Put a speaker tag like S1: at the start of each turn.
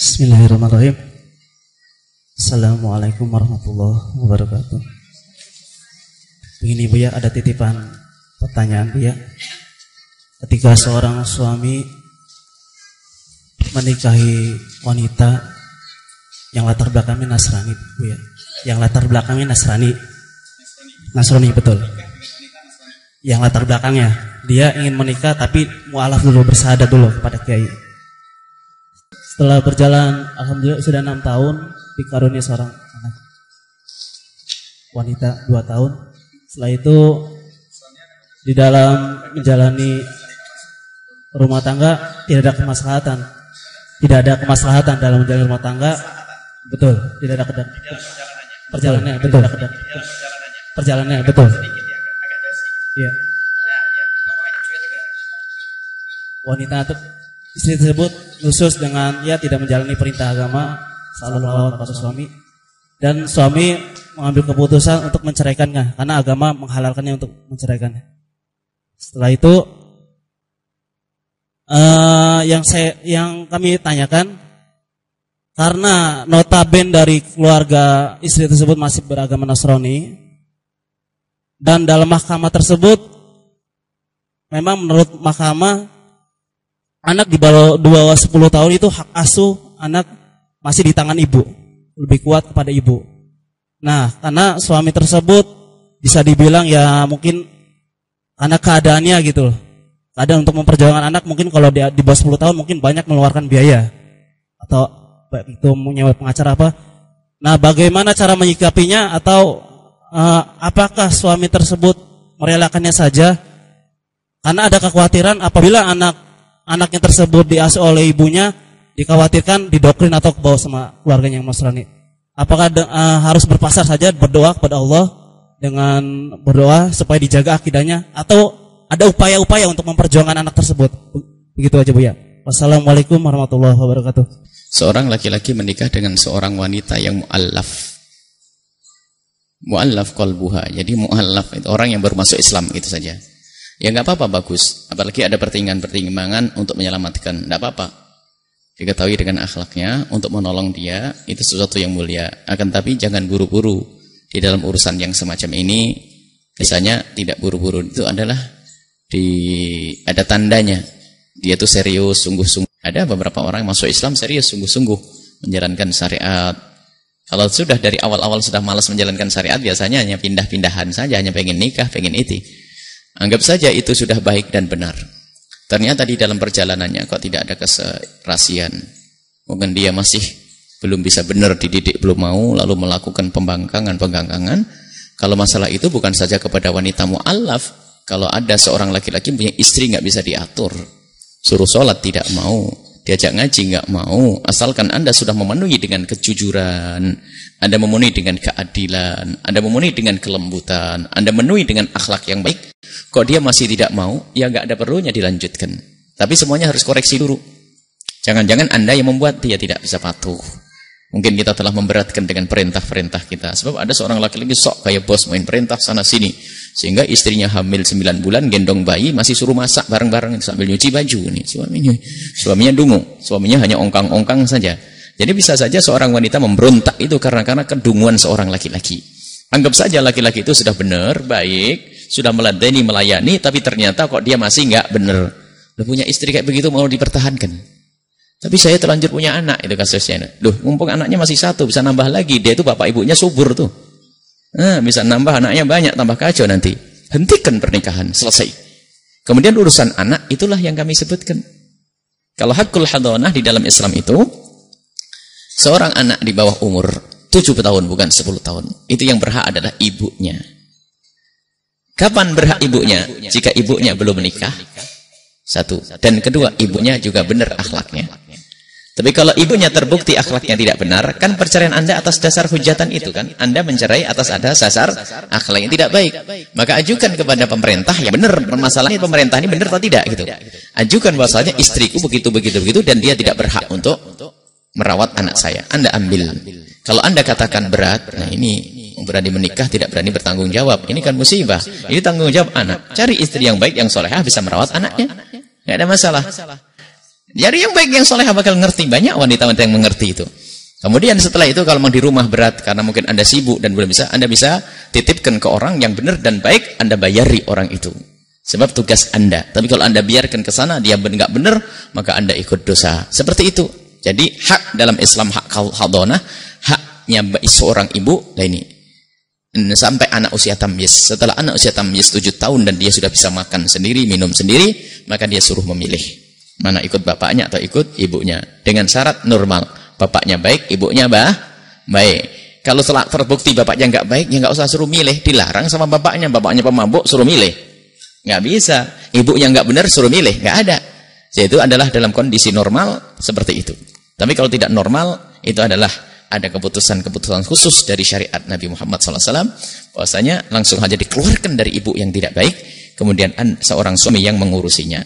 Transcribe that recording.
S1: Bismillahirrahmanirrahim. Assalamualaikum warahmatullahi wabarakatuh. Begini Bu ya, ada titipan pertanyaan Bu ya. Ketika seorang suami menikahi wanita yang latar belakangnya Nasrani Bu ya. Yang latar belakangnya Nasrani. Nasrani betul. Yang latar belakangnya dia ingin menikah tapi mualaf dulu bersahadat dulu kepada kiai. Setelah berjalan, alhamdulillah sudah enam tahun dikaruniai seorang anak wanita dua tahun. Setelah itu di dalam menjalani rumah tangga tidak ada kemaslahatan, tidak ada kemaslahatan dalam menjalani rumah tangga. Betul, tidak ada kedap. Perjalanannya betul. Perjalanannya betul. Iya. Wanita istri tersebut khusus dengan ya tidak menjalani perintah agama selalu melawan pada suami dan suami mengambil keputusan untuk menceraikannya karena agama menghalalkannya untuk menceraikannya. Setelah itu uh, yang saya yang kami tanyakan karena notaben dari keluarga istri tersebut masih beragama Nasrani dan dalam mahkamah tersebut memang menurut mahkamah anak di bawah dua sepuluh tahun itu hak asuh anak masih di tangan ibu, lebih kuat kepada ibu. Nah, karena suami tersebut bisa dibilang ya mungkin karena keadaannya gitu. Keadaan untuk memperjuangkan anak mungkin kalau dia di bawah 10 tahun mungkin banyak mengeluarkan biaya atau itu menyewa pengacara apa. Nah, bagaimana cara menyikapinya atau uh, apakah suami tersebut merelakannya saja? Karena ada kekhawatiran apabila anak anaknya tersebut diasuh oleh ibunya dikhawatirkan didoktrin atau kebawa sama keluarganya yang Nasrani. Apakah de, uh, harus berpasar saja berdoa kepada Allah dengan berdoa supaya dijaga akidahnya atau ada upaya-upaya untuk memperjuangkan anak tersebut? Begitu aja Bu ya. Wassalamualaikum warahmatullahi wabarakatuh.
S2: Seorang laki-laki menikah dengan seorang wanita yang muallaf. Muallaf kolbuha. Jadi muallaf itu orang yang baru masuk Islam itu saja. Ya nggak apa-apa bagus. Apalagi ada pertimbangan-pertimbangan untuk menyelamatkan. Nggak apa-apa. Diketahui dengan akhlaknya untuk menolong dia itu sesuatu yang mulia. Akan tapi jangan buru-buru di dalam urusan yang semacam ini. Biasanya tidak buru-buru itu adalah di ada tandanya. Dia tuh serius, sungguh-sungguh. Ada beberapa orang masuk Islam serius, sungguh-sungguh menjalankan syariat. Kalau sudah dari awal-awal sudah malas menjalankan syariat, biasanya hanya pindah-pindahan saja, hanya pengen nikah, pengen itu. Anggap saja itu sudah baik dan benar. Ternyata di dalam perjalanannya kok tidak ada keserasian. Mungkin dia masih belum bisa benar dididik, belum mau, lalu melakukan pembangkangan, penggangkangan. Kalau masalah itu bukan saja kepada wanita mu'allaf. Kalau ada seorang laki-laki punya istri nggak bisa diatur. Suruh sholat tidak mau. Diajak ngaji nggak mau. Asalkan Anda sudah memenuhi dengan kejujuran. Anda memenuhi dengan keadilan. Anda memenuhi dengan kelembutan. Anda memenuhi dengan akhlak yang baik. Kok dia masih tidak mau, ya nggak ada perlunya dilanjutkan. Tapi semuanya harus koreksi dulu. Jangan-jangan Anda yang membuat dia tidak bisa patuh. Mungkin kita telah memberatkan dengan perintah-perintah kita. Sebab ada seorang laki-laki sok kayak bos main perintah sana sini. Sehingga istrinya hamil 9 bulan, gendong bayi, masih suruh masak bareng-bareng sambil nyuci baju. Nih, suaminya, suaminya dungu. Suaminya hanya ongkang-ongkang saja. Jadi bisa saja seorang wanita memberontak itu karena karena kedunguan seorang laki-laki. Anggap saja laki-laki itu sudah benar, baik, sudah meladeni, melayani, tapi ternyata kok dia masih nggak benar. Udah punya istri kayak begitu mau dipertahankan. Tapi saya terlanjur punya anak, itu kasusnya. Loh, mumpung anaknya masih satu, bisa nambah lagi. Dia itu bapak ibunya subur tuh. Nah, bisa nambah anaknya banyak, tambah kacau nanti. Hentikan pernikahan, selesai. Kemudian urusan anak, itulah yang kami sebutkan. Kalau hakul hadonah di dalam Islam itu, seorang anak di bawah umur 7 tahun, bukan 10 tahun. Itu yang berhak adalah ibunya. Kapan berhak ibunya? Jika ibunya belum menikah. Satu. Dan kedua, ibunya juga benar akhlaknya. Tapi kalau ibunya terbukti akhlaknya tidak benar, kan perceraian Anda atas dasar hujatan itu kan? Anda mencerai atas ada dasar akhlak yang tidak baik. Maka ajukan kepada pemerintah yang benar permasalahan pemerintah ini benar atau tidak gitu. Ajukan bahwasanya istriku begitu begitu begitu dan dia tidak berhak untuk merawat anak saya. Anda ambil. Kalau Anda katakan berat, nah ini berani menikah tidak berani bertanggung jawab. Ini kan musibah. Ini tanggung jawab anak. Cari istri yang baik, yang solehah bisa merawat anaknya. Tidak ada masalah. Jadi yang baik yang soleh bakal ngerti banyak wanita-wanita yang mengerti itu. Kemudian setelah itu kalau mau di rumah berat karena mungkin anda sibuk dan belum bisa, anda bisa titipkan ke orang yang benar dan baik, anda bayari orang itu. Sebab tugas anda. Tapi kalau anda biarkan ke sana dia nggak benar, maka anda ikut dosa. Seperti itu. Jadi hak dalam Islam hak hadonah, haknya seorang ibu, nah ini sampai anak usia tamyiz. Setelah anak usia tamyiz 7 tahun dan dia sudah bisa makan sendiri, minum sendiri, maka dia suruh memilih. Mana ikut bapaknya atau ikut ibunya. Dengan syarat normal. Bapaknya baik, ibunya bah, baik. Kalau telah terbukti bapaknya nggak baik, ya nggak usah suruh milih. Dilarang sama bapaknya. Bapaknya pemabuk, suruh milih. Nggak bisa. Ibunya nggak benar, suruh milih. Nggak ada. Yaitu adalah dalam kondisi normal seperti itu. Tapi kalau tidak normal, itu adalah ada keputusan-keputusan khusus dari syariat Nabi Muhammad SAW. Bahwasanya langsung saja dikeluarkan dari ibu yang tidak baik. Kemudian seorang suami yang mengurusinya.